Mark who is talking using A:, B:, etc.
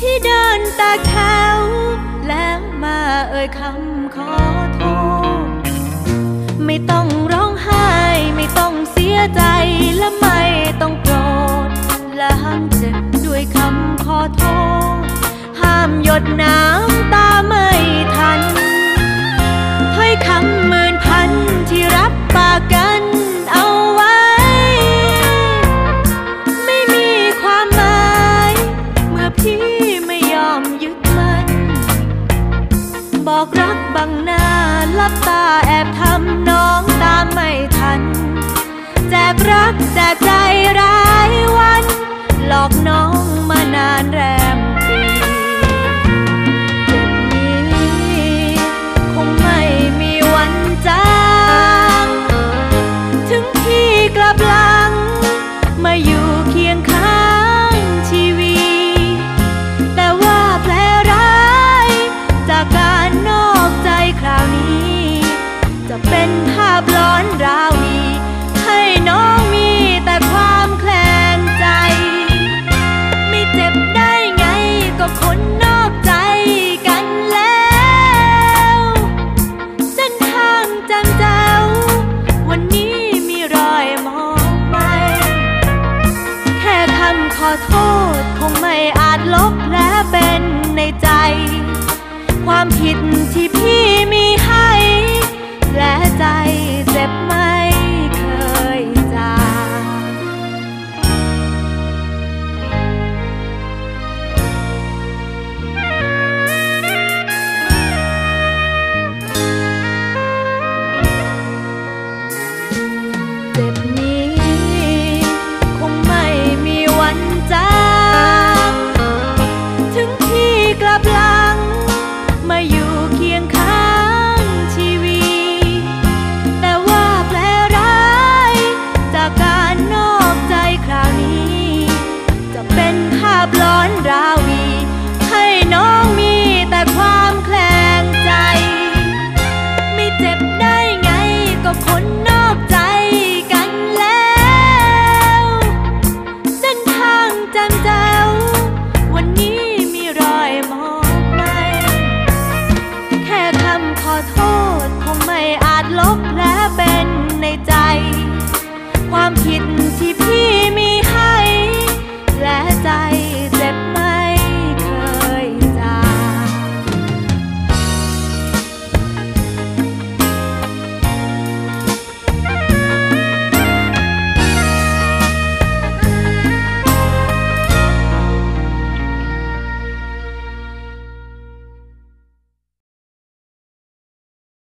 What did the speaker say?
A: ที่เดินตาแขวแล้วมาเอ่ยคำขอโทษ ไม่ต้องร้องไห้ ไม่ต้องเสียใจและไม่ต้องโกรธและห้ามเจ็บด้วยคำขอโทษ ห้ามหยดน้ำ บอกรักบังหน้าลับตาแอบทำน้องตามไม่ทัน แจกรักแจกใจร้ายวัน หลอกน้องมานานแรม โทษคงไม่อาจลบแล้วาม ความผิดที่พี่